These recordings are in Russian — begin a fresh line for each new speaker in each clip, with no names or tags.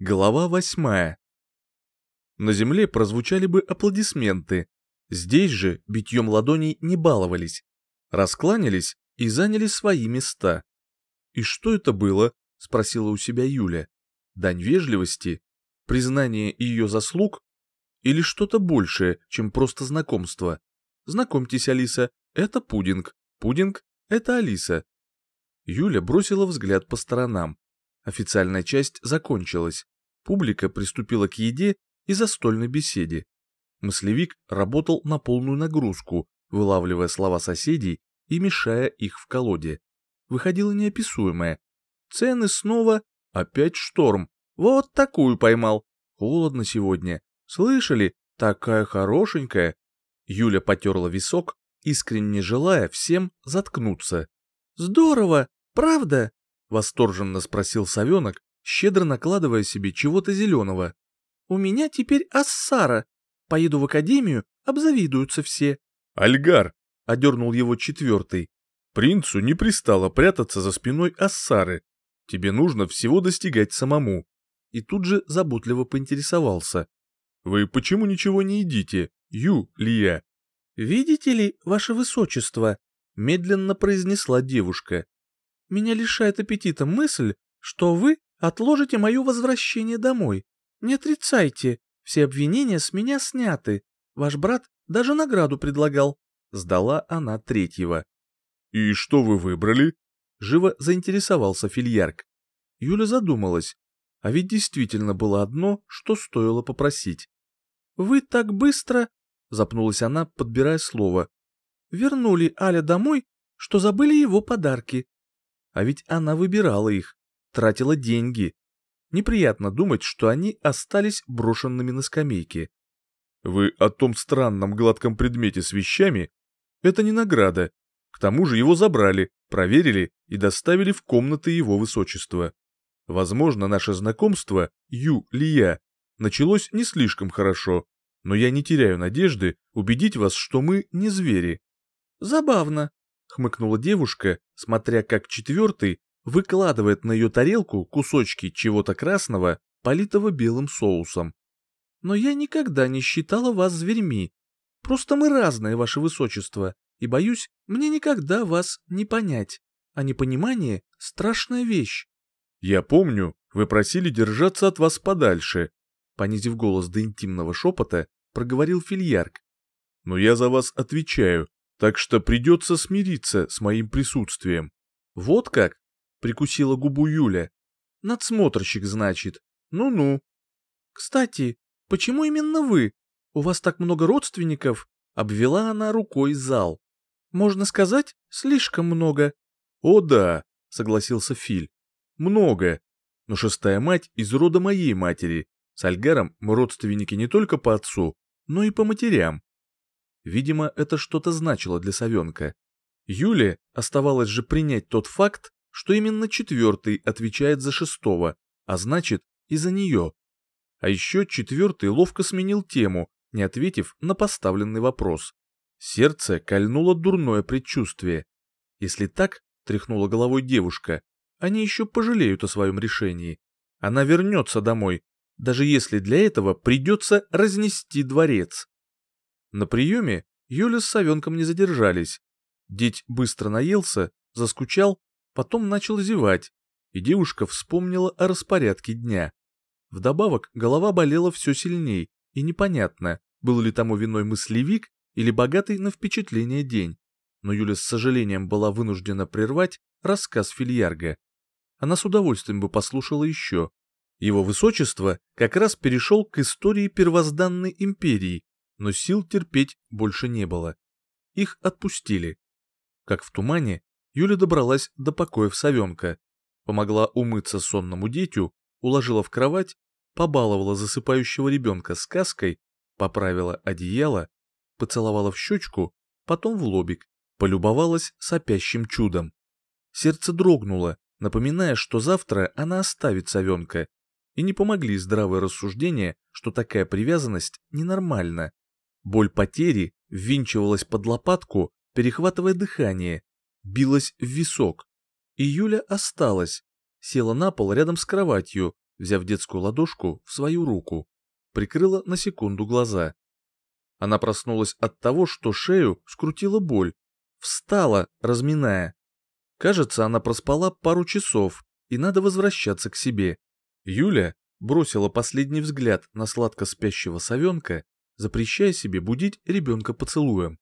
Глава восьмая. На земле прозвучали бы аплодисменты. Здесь же битьем ладоней не баловались. Раскланялись и заняли свои места. «И что это было?» — спросила у себя Юля. «Дань вежливости? Признание ее заслуг? Или что-то большее, чем просто знакомство? Знакомьтесь, Алиса, это Пудинг. Пудинг — это Алиса». Юля бросила взгляд по сторонам. Официальная часть закончилась. Публика приступила к еде и застольной беседе. Мыслевик работал на полную нагрузку, вылавливая слова соседей и мешая их в колоде. Выходило неописуемое. Цены снова, опять шторм. Вот такую поймал. Холодно сегодня. Слышали? Такая хорошенькая. Юля потерла висок, искренне желая всем заткнуться. «Здорово, правда?» — восторженно спросил совенок, щедро накладывая себе чего-то зеленого. «У меня теперь ассара. Поеду в академию, обзавидуются все». «Альгар!» — одернул его четвертый. «Принцу не пристало прятаться за спиной ассары. Тебе нужно всего достигать самому». И тут же заботливо поинтересовался. «Вы почему ничего не едите, Ю, Лия?»
«Видите ли, ваше высочество?» — медленно произнесла девушка. «Меня лишает аппетита мысль, что вы отложите мое возвращение домой. Не отрицайте, все обвинения с меня сняты. Ваш брат даже награду предлагал. Сдала она третьего.
«И что вы выбрали?»
Живо заинтересовался Фильярк. Юля задумалась. А ведь действительно было одно, что стоило попросить. «Вы так быстро...» — запнулась она, подбирая слово. «Вернули Аля домой, что забыли его подарки». А ведь она выбирала их тратила деньги. Неприятно думать, что они остались брошенными на скамейке.
Вы о том странном гладком предмете с вещами? Это не награда. К тому же его забрали, проверили и доставили в комнаты его высочества. Возможно, наше знакомство, Ю Лия, началось не слишком хорошо, но я не теряю надежды убедить вас, что мы не звери.
Забавно, хмыкнула девушка, смотря как четвертый выкладывает на ее тарелку кусочки чего-то красного, политого белым соусом. Но я никогда не считала вас зверьми. Просто мы разные, ваше высочество, и, боюсь, мне никогда вас не понять. А непонимание — страшная вещь.
Я помню, вы просили держаться от вас подальше, понизив голос до интимного шепота, проговорил Фильярк. Но я за вас отвечаю, так что придется смириться с моим присутствием.
Вот как? прикусила губу Юля. Надсмотрщик, значит. Ну-ну. Кстати, почему именно вы? У вас так много родственников? Обвела она рукой зал. Можно сказать, слишком много.
О да, согласился Филь. Много. Но шестая мать из рода моей матери. С Альгаром мы родственники не только по отцу, но и по матерям. Видимо, это что-то значило для Савенка. Юле оставалось же принять тот факт, что именно четвертый отвечает за шестого, а значит и за нее. А еще четвертый ловко сменил тему, не ответив на поставленный вопрос. Сердце кольнуло дурное предчувствие. Если так, тряхнула головой девушка, они еще пожалеют о своем решении. Она вернется домой, даже если для этого придется разнести дворец. На приеме Юля с Савенком не задержались. Деть быстро наелся, заскучал потом начал зевать, и девушка вспомнила о распорядке дня. Вдобавок голова болела все сильней, и непонятно, был ли тому виной мыслевик или богатый на впечатление день. Но Юля с сожалением была вынуждена прервать рассказ Фильярга. Она с удовольствием бы послушала еще. Его высочество как раз перешел к истории первозданной империи, но сил терпеть больше не было. Их отпустили. Как в тумане, Юля добралась до покоев совенка, помогла умыться сонному детю, уложила в кровать, побаловала засыпающего ребенка сказкой, поправила одеяло, поцеловала в щечку, потом в лобик, полюбовалась сопящим чудом. Сердце дрогнуло, напоминая, что завтра она оставит совенка, и не помогли здравые рассуждения, что такая привязанность ненормальна. Боль потери ввинчивалась под лопатку, перехватывая дыхание, билась в висок. И Юля осталась, села на пол рядом с кроватью,
взяв детскую ладошку в свою руку. Прикрыла на секунду глаза. Она проснулась от того, что шею скрутила боль. Встала, разминая. Кажется, она проспала пару часов, и надо возвращаться к себе. Юля бросила последний взгляд на сладко спящего совенка, запрещая себе будить ребенка поцелуем.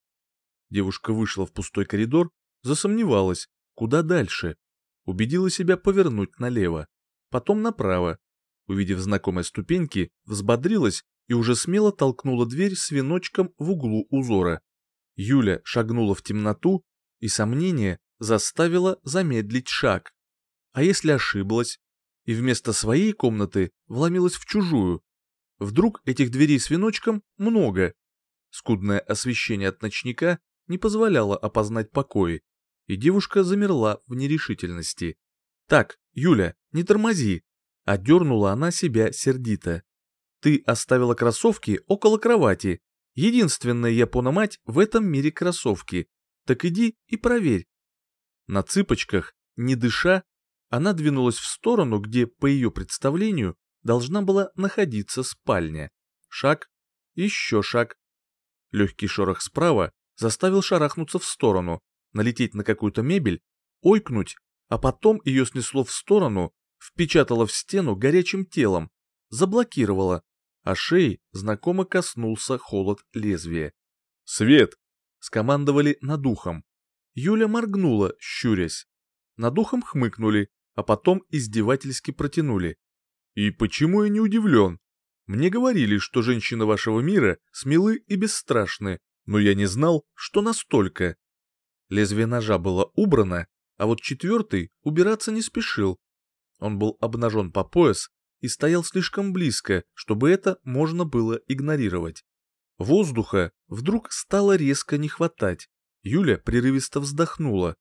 Девушка вышла в пустой коридор, засомневалась, куда дальше. Убедила себя повернуть налево, потом направо. Увидев знакомые ступеньки, взбодрилась и уже смело толкнула дверь с веночком в углу узора. Юля шагнула в темноту, и сомнение заставило замедлить шаг. А если ошиблась? И вместо своей комнаты вломилась в чужую. Вдруг этих дверей с веночком много. Скудное освещение от ночника не позволяло опознать покои, и девушка замерла в нерешительности. «Так, Юля, не тормози!» Одернула она себя сердито. «Ты оставила кроссовки около кровати. Единственная япономать в этом мире кроссовки. Так иди и проверь». На цыпочках, не дыша, она двинулась в сторону, где, по ее представлению, должна была находиться спальня. Шаг, еще шаг. Легкий шорох справа заставил шарахнуться в сторону, налететь на какую-то мебель, ойкнуть, а потом ее снесло в сторону, впечатало в стену горячим телом, заблокировало, а шеи знакомо коснулся холод лезвия. «Свет!» — скомандовали над ухом. Юля моргнула, щурясь. Над ухом хмыкнули, а потом издевательски протянули. «И почему я не удивлен? Мне говорили, что женщины вашего мира смелы и бесстрашны, но я не знал, что настолько. Лезвие ножа было убрано, а вот четвертый убираться не спешил. Он был обнажен по пояс и стоял слишком близко, чтобы это можно было игнорировать. Воздуха вдруг стало резко не хватать. Юля прерывисто вздохнула.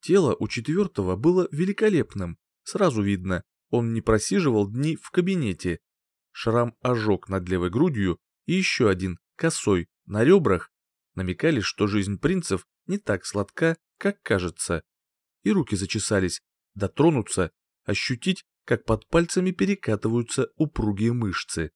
Тело у четвертого было великолепным. Сразу видно, он не просиживал дни в кабинете. Шрам ожог над левой грудью и еще один, косой, на ребрах, намекали, что жизнь принцев не так сладка, как кажется. И руки зачесались, дотронуться, ощутить, как под пальцами перекатываются упругие мышцы.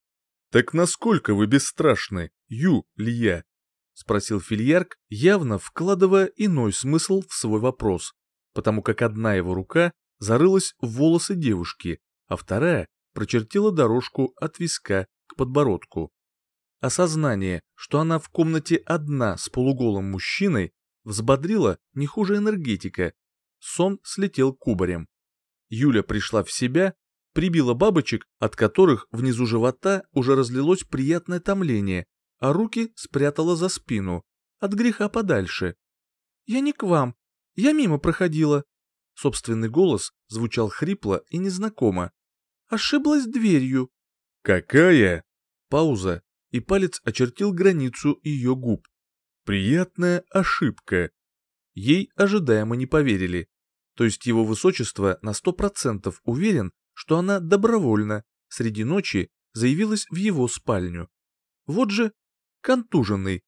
«Так насколько вы бесстрашны, Ю, Лия?» — спросил Фильярк, явно вкладывая иной смысл в свой вопрос, потому как одна его рука зарылась в волосы девушки, а вторая прочертила дорожку от виска к подбородку. Осознание, что она в комнате одна с полуголым мужчиной, взбодрило не хуже энергетика. Сон слетел кубарем. Юля пришла в себя, прибила бабочек, от которых внизу живота уже разлилось приятное томление, а руки спрятала за спину, от греха подальше. «Я не к вам, я мимо проходила». Собственный голос звучал хрипло и незнакомо. «Ошиблась дверью».
«Какая?»
Пауза, и палец очертил границу ее губ. Приятная ошибка. Ей ожидаемо не поверили. То есть его высочество на сто процентов уверен, что она добровольно среди ночи заявилась в его спальню. Вот же контуженный.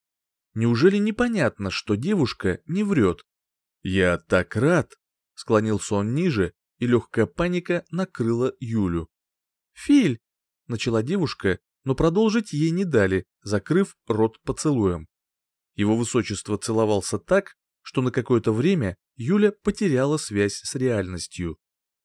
Неужели непонятно, что девушка не врет? «Я так рад!» — склонился он ниже, и легкая паника накрыла Юлю. «Филь!» — начала девушка, но продолжить ей не дали, закрыв рот поцелуем. Его высочество целовался так, что на какое-то время Юля потеряла связь с реальностью.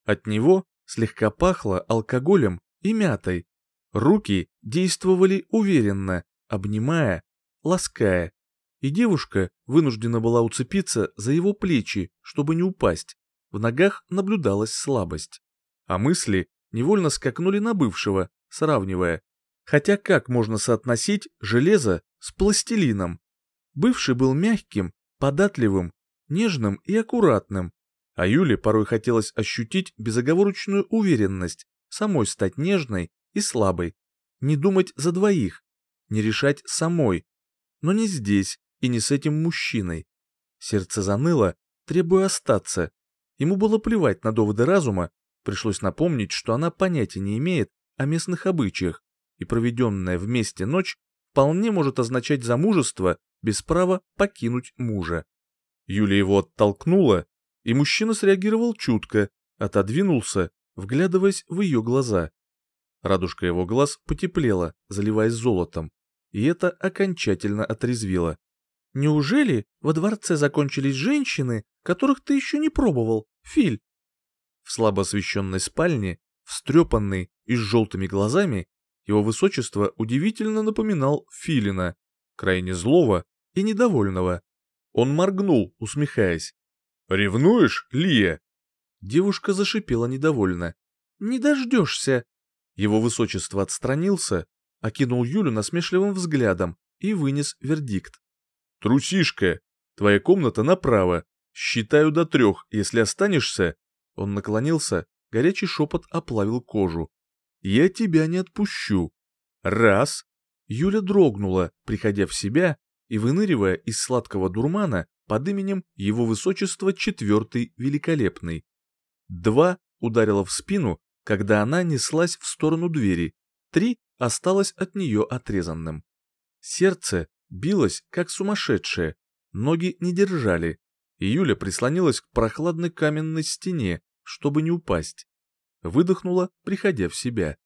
От него слегка пахло алкоголем и мятой. Руки действовали уверенно, обнимая, лаская. И девушка вынуждена была уцепиться за его плечи, чтобы не упасть. В ногах наблюдалась слабость. А мысли невольно скакнули на бывшего, сравнивая, Хотя как можно соотносить железо с пластилином? Бывший был мягким, податливым, нежным и аккуратным, а Юле порой хотелось ощутить безоговорочную уверенность, самой стать нежной и слабой, не думать за двоих, не решать самой, но не здесь и не с этим мужчиной. Сердце заныло, требуя остаться. Ему было плевать на доводы разума, пришлось напомнить, что она понятия не имеет о местных обычаях, и проведенная вместе ночь вполне может означать замужество без права покинуть мужа. Юлия его оттолкнула, и мужчина среагировал чутко, отодвинулся, вглядываясь в ее глаза.
Радужка его глаз потеплела, заливаясь золотом, и это окончательно отрезвило.
«Неужели во дворце закончились женщины, которых ты еще не пробовал, Филь?»
В слабо освещенной спальне, встрепанный и с желтыми глазами, его высочество удивительно напоминал Филина, крайне злого и недовольного. Он моргнул, усмехаясь. «Ревнуешь, Лия?» Девушка зашипела недовольно.
«Не дождешься!»
Его высочество отстранился, окинул Юлю насмешливым взглядом и вынес вердикт. «Трусишка! Твоя комната направо. Считаю до трех, если останешься...» Он наклонился, горячий шепот оплавил кожу. «Я тебя не отпущу. Раз!» Юля дрогнула, приходя в себя и выныривая из сладкого дурмана под именем Его Высочества Четвертый Великолепный. Два ударила в спину, когда она неслась в сторону двери, три осталось от нее отрезанным. Сердце билось, как сумасшедшее, ноги не держали, и Юля прислонилась к прохладной каменной стене, чтобы не упасть. Выдохнула, приходя в себя.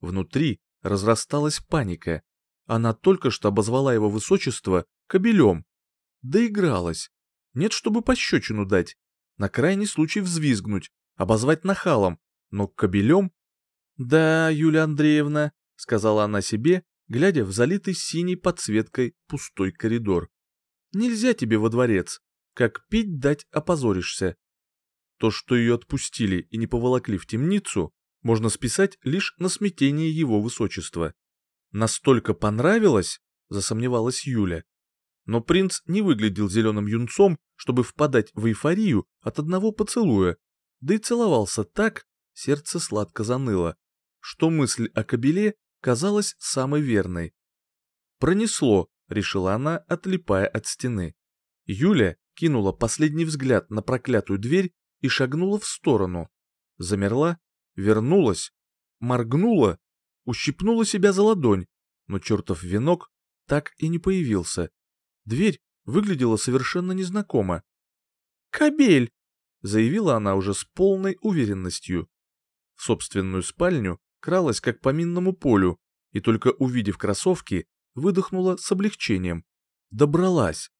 Внутри разрасталась паника. Она только что обозвала его высочество кобелем. Доигралась. Нет, чтобы пощечину дать. На крайний случай взвизгнуть, обозвать нахалом, но кобелем... Да, Юлия Андреевна, сказала она себе, глядя в залитый синей подсветкой пустой коридор. Нельзя тебе во дворец. Как пить дать опозоришься. То, что ее отпустили и не поволокли в темницу, можно списать лишь на смятение его высочества. Настолько понравилось, засомневалась Юля. Но принц не выглядел зеленым юнцом, чтобы впадать в эйфорию от одного поцелуя, да и целовался так, сердце сладко заныло, что мысль о кобеле казалась самой верной. «Пронесло», — решила она, отлипая от стены. Юля кинула последний взгляд на проклятую дверь и шагнула в сторону. Замерла, вернулась, моргнула, ущипнула себя за ладонь, но чертов венок так и не появился. Дверь выглядела совершенно незнакомо. «Кобель!» — заявила она уже с полной уверенностью. В собственную спальню кралась как по минному полю, и только увидев кроссовки, выдохнула с облегчением. Добралась.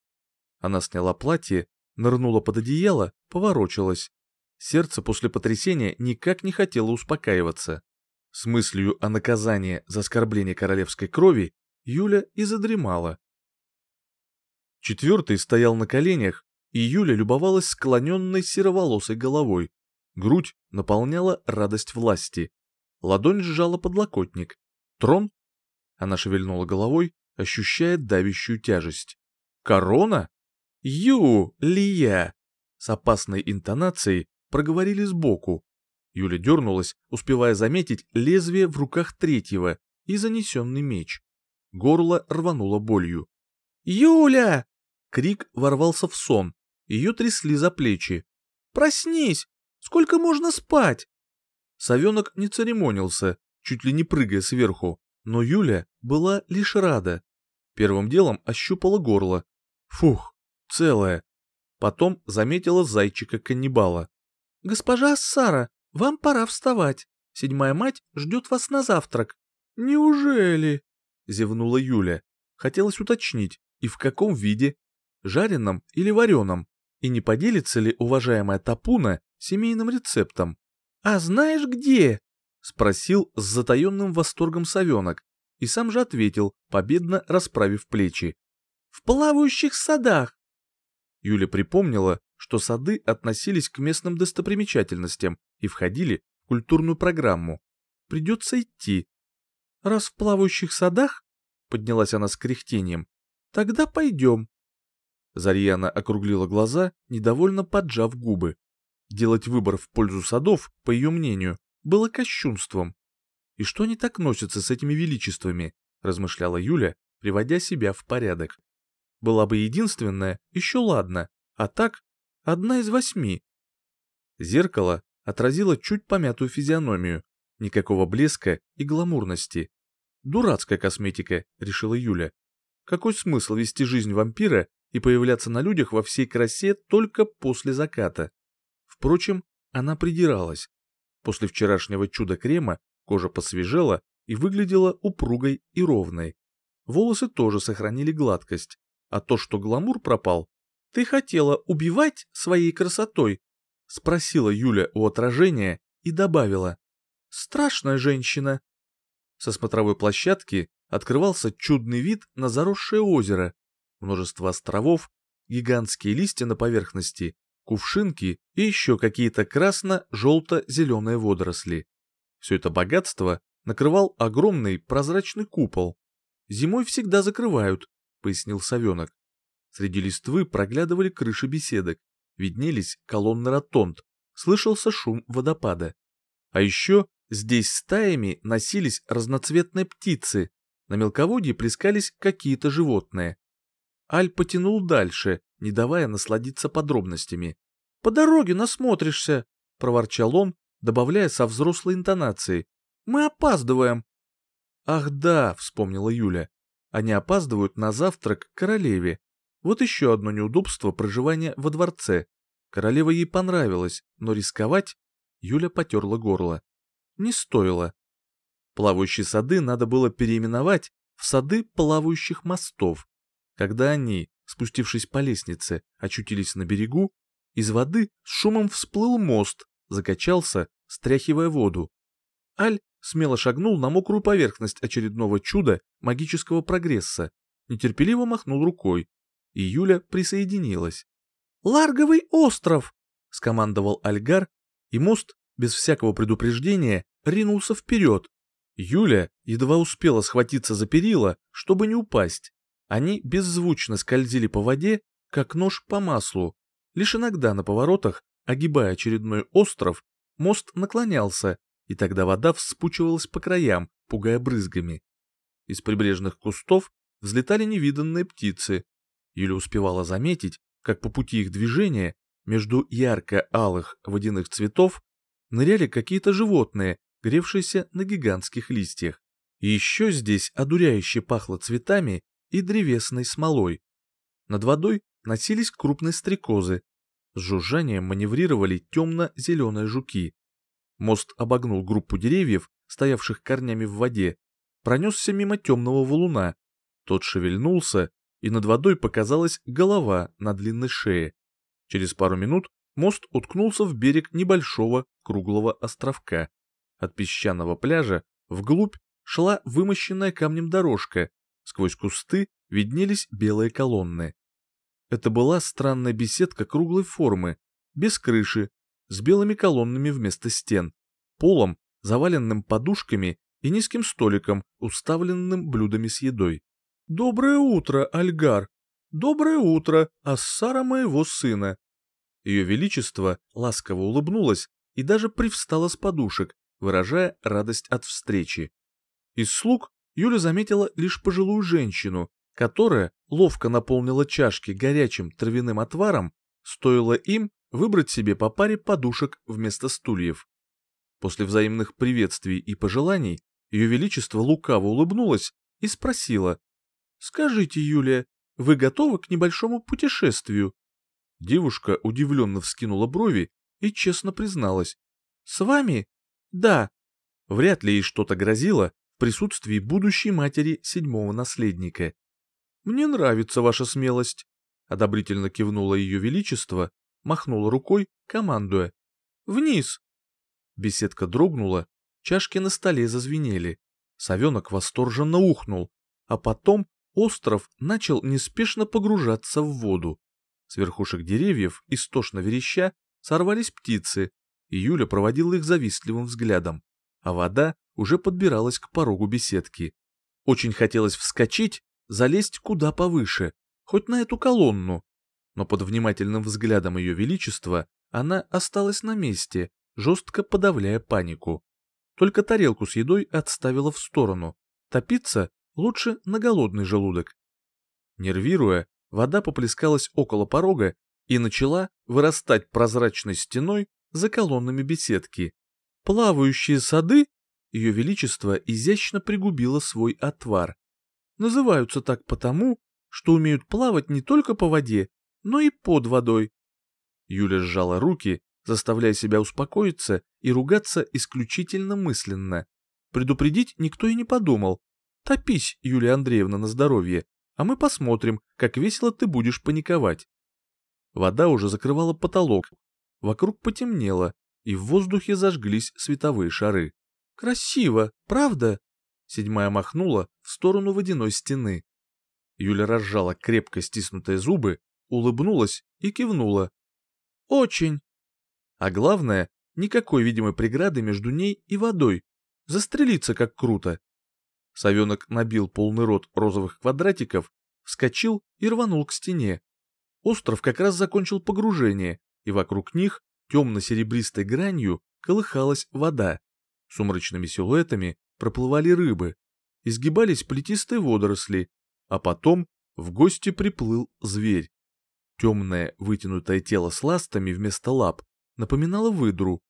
Она сняла платье, нырнула под одеяло, поворочилась. Сердце после потрясения никак не хотело успокаиваться. С мыслью о наказании за оскорбление королевской крови Юля и задремала. Четвертый стоял на коленях, и Юля любовалась склоненной сероволосой головой. Грудь наполняла радость власти. Ладонь сжала подлокотник. Трон? Она шевельнула головой, ощущая давящую тяжесть. Корона? Ю, Лия! С опасной интонацией проговорили сбоку. Юля дернулась, успевая заметить лезвие в руках третьего и занесенный меч. Горло рвануло болью. «Юля!» Крик ворвался в сон. Ее трясли за плечи. «Проснись! Сколько можно спать?» Совенок не церемонился, чуть ли не прыгая сверху, но Юля была лишь рада. Первым делом ощупала горло. Фух, целое. Потом заметила зайчика-каннибала. «Госпожа Сара, вам пора вставать. Седьмая мать ждет вас на завтрак». «Неужели?» — зевнула Юля. Хотелось уточнить, и в каком виде? Жареном или вареном? И не поделится ли уважаемая Тапуна семейным рецептом? «А знаешь где?» — спросил с затаенным восторгом совенок, и сам же ответил, победно расправив плечи. «В плавающих садах!» Юля припомнила, что сады относились к местным достопримечательностям и входили в культурную программу. Придется идти. «Раз в плавающих садах?» — поднялась она с кряхтением. «Тогда пойдем». Зарьяна округлила глаза, недовольно поджав губы. Делать выбор в пользу садов, по ее мнению, было кощунством. «И что они так носятся с этими величествами?» – размышляла Юля, приводя себя в порядок. «Была бы единственная, еще ладно, а так одна из восьми». Зеркало отразило чуть помятую физиономию, никакого блеска и гламурности. «Дурацкая косметика», — решила Юля. «Какой смысл вести жизнь вампира и появляться на людях во всей красе только после заката?» Впрочем, она придиралась. После вчерашнего чуда-крема
Кожа посвежела и выглядела упругой и ровной. Волосы тоже сохранили гладкость, а то, что гламур пропал... «Ты хотела убивать своей красотой?» — спросила Юля у отражения и добавила. «Страшная женщина». Со смотровой площадки открывался чудный вид на заросшее озеро, множество островов, гигантские листья на поверхности, кувшинки и еще какие-то красно-желто-зеленые водоросли. Все это богатство накрывал огромный прозрачный купол. «Зимой всегда закрывают», — пояснил совенок. Среди листвы проглядывали крыши беседок, виднелись колонны ротонд, слышался шум водопада. А еще здесь стаями носились разноцветные птицы, на мелководье плескались какие-то животные. Аль потянул дальше, не давая насладиться подробностями. «По дороге насмотришься», — проворчал он, добавляя со взрослой интонацией. «Мы опаздываем». «Ах да», — вспомнила Юля, — «они опаздывают на завтрак к королеве. Вот еще одно неудобство проживания во дворце. Королева ей понравилась, но рисковать...» Юля потерла горло. «Не стоило». Плавающие сады надо было переименовать в сады плавающих мостов. Когда они, спустившись по лестнице, очутились на берегу, из воды с шумом всплыл мост, закачался, стряхивая воду. Аль смело шагнул на мокрую поверхность очередного чуда магического прогресса, нетерпеливо махнул рукой, и Юля присоединилась. «Ларговый остров!» — скомандовал Альгар, и мост, без всякого предупреждения, ринулся вперед. Юля едва успела схватиться за перила, чтобы не упасть. Они беззвучно скользили по воде, как нож по маслу. Лишь иногда на поворотах, огибая очередной остров, мост наклонялся, и тогда вода вспучивалась по краям, пугая брызгами. Из прибрежных кустов взлетали невиданные птицы. Юля успевала заметить, как по пути их движения между ярко-алых водяных цветов ныряли какие-то животные, гревшиеся на гигантских листьях. И еще здесь одуряюще пахло цветами и древесной смолой. Над водой носились крупные стрекозы. С жужжанием маневрировали темно-зеленые жуки. Мост обогнул группу деревьев, стоявших корнями в воде, пронесся мимо темного валуна. Тот шевельнулся, и над водой показалась голова на длинной шее. Через пару минут мост уткнулся в берег небольшого круглого островка. От песчаного пляжа вглубь шла вымощенная камнем дорожка, Сквозь кусты виднелись белые колонны. Это была странная беседка круглой формы, без крыши, с белыми колоннами вместо стен, полом, заваленным подушками и низким столиком, уставленным блюдами с едой. «Доброе утро, Альгар! Доброе утро, Ассара моего сына!» Ее Величество ласково улыбнулось и даже привстала с подушек, выражая радость от встречи. Из слуг Юля заметила лишь пожилую женщину, которая ловко наполнила чашки горячим травяным отваром, стоило им выбрать себе по паре подушек вместо стульев. После взаимных приветствий и пожеланий ее величество лукаво улыбнулась и спросила, «Скажите, Юлия, вы готовы к небольшому путешествию?» Девушка удивленно вскинула брови и честно призналась, «С вами? Да». Вряд ли ей что-то грозило, присутствии будущей матери седьмого наследника. «Мне нравится ваша смелость», — одобрительно кивнуло ее величество, махнула рукой, командуя. «Вниз!» Беседка дрогнула, чашки на столе зазвенели. Совенок восторженно ухнул, а потом остров начал неспешно погружаться в воду. С верхушек деревьев, истошно вереща, сорвались птицы, и Юля проводила их завистливым взглядом, а вода уже подбиралась к порогу беседки. Очень хотелось вскочить, залезть куда повыше, хоть на эту колонну. Но под внимательным взглядом ее величества она осталась на месте, жестко подавляя панику. Только тарелку с едой отставила в сторону. Топиться лучше на голодный желудок. Нервируя, вода поплескалась около порога и начала вырастать прозрачной стеной за колоннами беседки. Плавающие сады ее Величество изящно пригубило свой отвар. Называются так потому, что умеют плавать не только по воде, но и под водой. Юля сжала руки, заставляя себя успокоиться и ругаться исключительно мысленно. Предупредить никто и не подумал. Топись, Юлия Андреевна, на здоровье, а мы посмотрим, как весело ты будешь паниковать. Вода уже закрывала потолок. Вокруг потемнело, и в воздухе зажглись световые шары. «Красиво, правда?» Седьмая махнула в сторону водяной стены. Юля разжала крепко стиснутые зубы, улыбнулась и кивнула. «Очень!» А главное, никакой видимой преграды между ней и водой. Застрелиться как круто. Совенок набил полный рот розовых квадратиков, вскочил и рванул к стене. Остров как раз закончил погружение, и вокруг них темно-серебристой гранью колыхалась вода. Сумрачными силуэтами проплывали рыбы, изгибались плетистые водоросли, а потом в гости приплыл зверь. Темное вытянутое тело с ластами вместо лап напоминало выдру.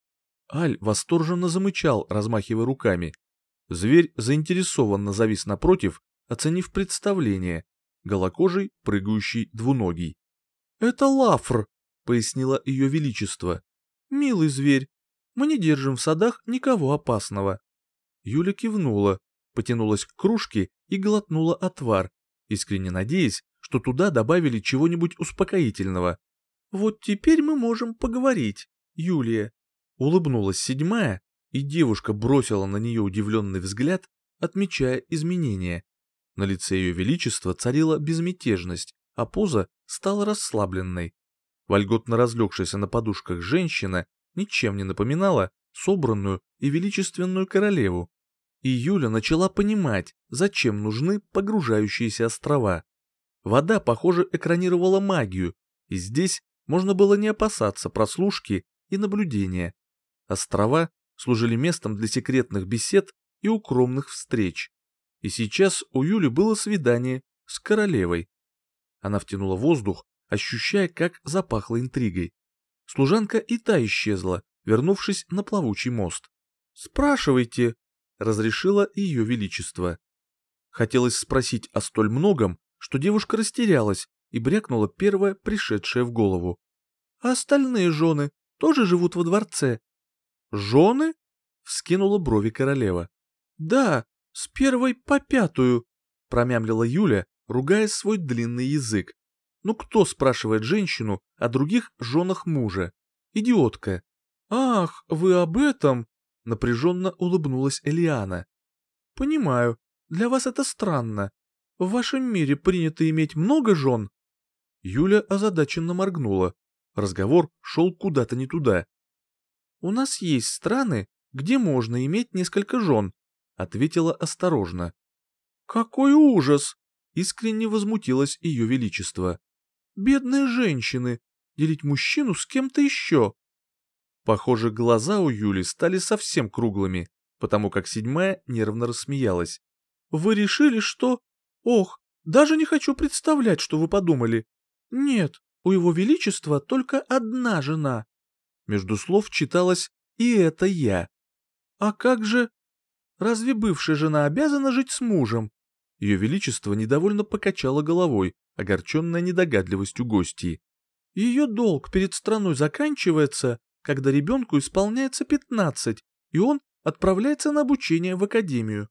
Аль восторженно замычал, размахивая руками. Зверь заинтересованно завис напротив, оценив представление. Голокожий, прыгающий двуногий. «Это лафр», — пояснило ее величество. «Милый зверь, мы не держим в садах никого опасного». Юля кивнула, потянулась к кружке и глотнула отвар, искренне надеясь, что туда добавили чего-нибудь успокоительного. «Вот теперь мы можем поговорить, Юлия», — улыбнулась седьмая, и девушка бросила на нее удивленный взгляд, отмечая изменения. На лице ее величества царила безмятежность, а поза стала расслабленной. Вольготно разлегшаяся на подушках женщина ничем не напоминала собранную и величественную королеву. И Юля начала понимать, зачем нужны погружающиеся острова. Вода, похоже, экранировала магию, и здесь можно было не опасаться прослушки и наблюдения. Острова служили местом для секретных бесед и укромных встреч. И сейчас у Юли было свидание с королевой. Она втянула воздух, ощущая, как запахло интригой. Служанка и та исчезла, вернувшись на плавучий мост. «Спрашивайте», — разрешила ее величество. Хотелось спросить о столь многом, что девушка растерялась и брякнула первое, пришедшее в голову. «А остальные жены тоже живут во дворце?» «Жены?» — вскинула брови королева. «Да, с первой по пятую», — промямлила Юля, ругая свой длинный язык. «Ну кто спрашивает женщину о других женах мужа? Идиотка!» «Ах, вы об этом?» — напряженно улыбнулась Элиана. «Понимаю, для вас это странно. В вашем мире принято иметь много жен?» Юля озадаченно моргнула. Разговор шел куда-то не туда. «У нас есть страны, где можно иметь несколько жен», — ответила осторожно. «Какой ужас!» — искренне возмутилось ее величество. «Бедные женщины! Делить мужчину с кем-то еще!» Похоже, глаза у Юли стали совсем круглыми, потому как седьмая нервно рассмеялась. «Вы решили, что...» «Ох, даже не хочу представлять, что вы подумали. Нет, у его величества только одна жена». Между слов читалось «и это я». «А как же...» «Разве бывшая жена обязана жить с мужем?» Ее величество недовольно покачало головой, огорченная недогадливостью гостей. «Ее долг перед страной заканчивается, когда ребенку исполняется пятнадцать, и он отправляется на обучение в академию.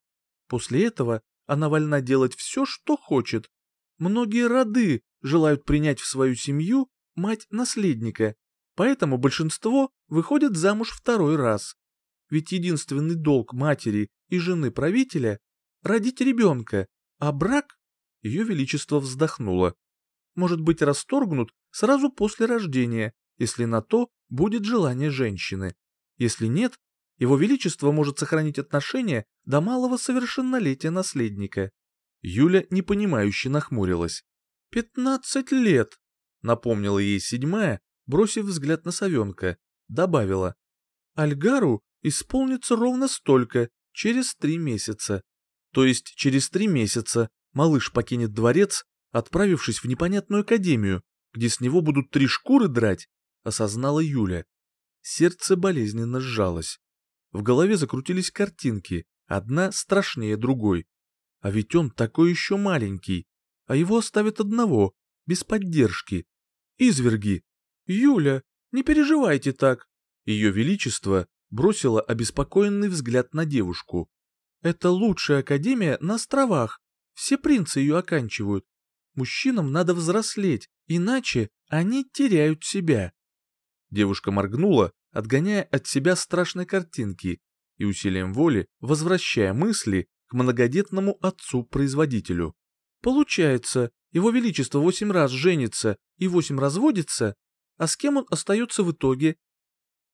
После этого она вольна делать все, что хочет. Многие роды желают принять в свою семью мать наследника, поэтому большинство выходят замуж второй раз. Ведь единственный долг матери и жены правителя – родить ребенка, а брак, ее величество вздохнуло, может быть расторгнут сразу после рождения, если на то будет желание женщины. Если нет, его Величество может сохранить отношения до малого совершеннолетия наследника. Юля непонимающе нахмурилась. «Пятнадцать лет!» — напомнила ей седьмая, бросив взгляд на совенка. Добавила. «Альгару исполнится ровно столько, через три месяца. То есть через три месяца малыш покинет дворец, отправившись в непонятную академию, где с него будут три шкуры драть, осознала Юля. Сердце болезненно сжалось. В голове закрутились картинки, одна страшнее другой. А ведь он такой еще маленький, а его оставят одного, без поддержки. Изверги! Юля, не переживайте так. Ее Величество бросило обеспокоенный взгляд на девушку. Это лучшая академия на островах. Все принцы ее оканчивают. Мужчинам надо взрослеть, иначе они теряют себя.
Девушка моргнула, отгоняя от себя страшные картинки и усилием воли возвращая мысли к многодетному отцу-производителю.
Получается, его величество восемь раз женится и восемь разводится, а с кем он остается в итоге?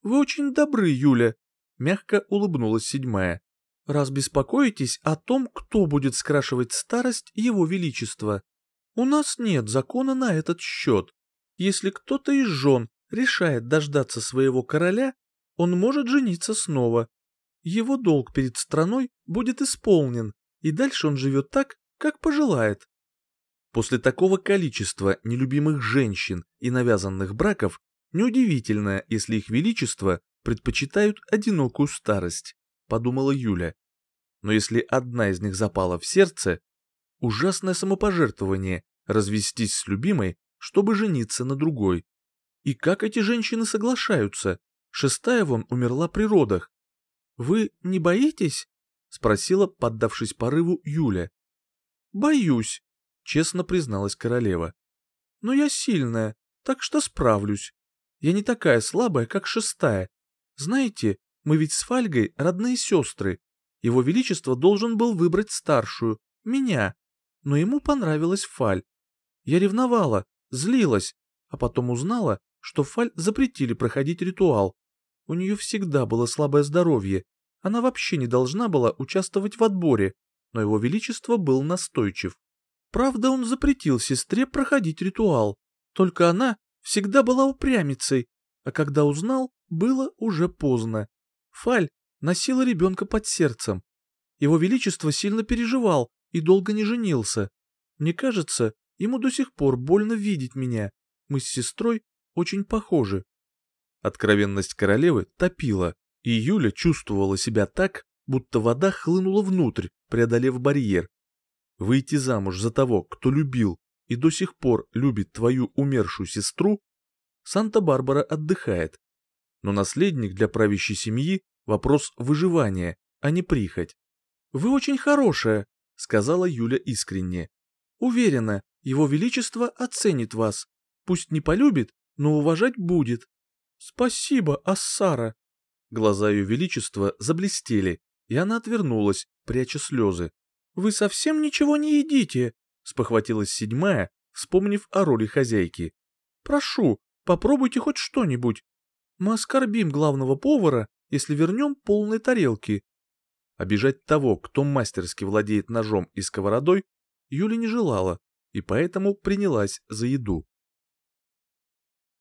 Вы очень добры, Юля, мягко улыбнулась седьмая. Раз беспокоитесь о том, кто будет скрашивать старость его величества. У нас нет закона на этот счет. Если кто-то из жен решает дождаться своего короля, он может жениться снова. Его долг перед страной будет исполнен, и дальше он живет так, как пожелает.
После такого количества нелюбимых женщин и навязанных браков, неудивительно, если их величество предпочитают одинокую старость, подумала Юля. Но если одна из них запала в сердце, ужасное самопожертвование развестись с любимой, чтобы жениться на другой. И как эти женщины соглашаются? Шестая вон умерла при родах. «Вы не боитесь?» — спросила, поддавшись порыву Юля. «Боюсь», — честно призналась королева. «Но я сильная, так что справлюсь. Я не такая слабая, как шестая. Знаете, мы ведь с Фальгой родные сестры. Его Величество должен был выбрать старшую, меня, но ему понравилась Фаль. Я ревновала, злилась, а потом узнала, что Фаль запретили проходить ритуал. У нее всегда было слабое здоровье, она вообще не должна была участвовать в отборе, но его величество был настойчив. Правда, он запретил сестре проходить ритуал, только она всегда была упрямицей, а когда узнал, было уже поздно. Фаль носила ребенка под сердцем. Его величество сильно переживал и долго не женился. Мне кажется, ему до сих пор больно видеть меня. Мы с сестрой очень похожи. Откровенность королевы топила, и Юля чувствовала себя так, будто вода хлынула внутрь, преодолев барьер. Выйти замуж за того, кто любил и до сих пор любит твою умершую сестру, Санта-Барбара отдыхает. Но наследник для правящей семьи – вопрос выживания, а не прихоть.
«Вы очень хорошая», – сказала Юля искренне. «Уверена, его величество оценит вас. Пусть не полюбит, но уважать будет. Спасибо, Ассара.
Глаза ее величества заблестели, и она отвернулась, пряча слезы.
Вы совсем ничего не едите, спохватилась седьмая, вспомнив о роли хозяйки. Прошу, попробуйте хоть что-нибудь. Мы оскорбим главного повара, если вернем полные тарелки.
Обижать того, кто мастерски владеет ножом и сковородой, Юля не желала, и поэтому принялась за еду.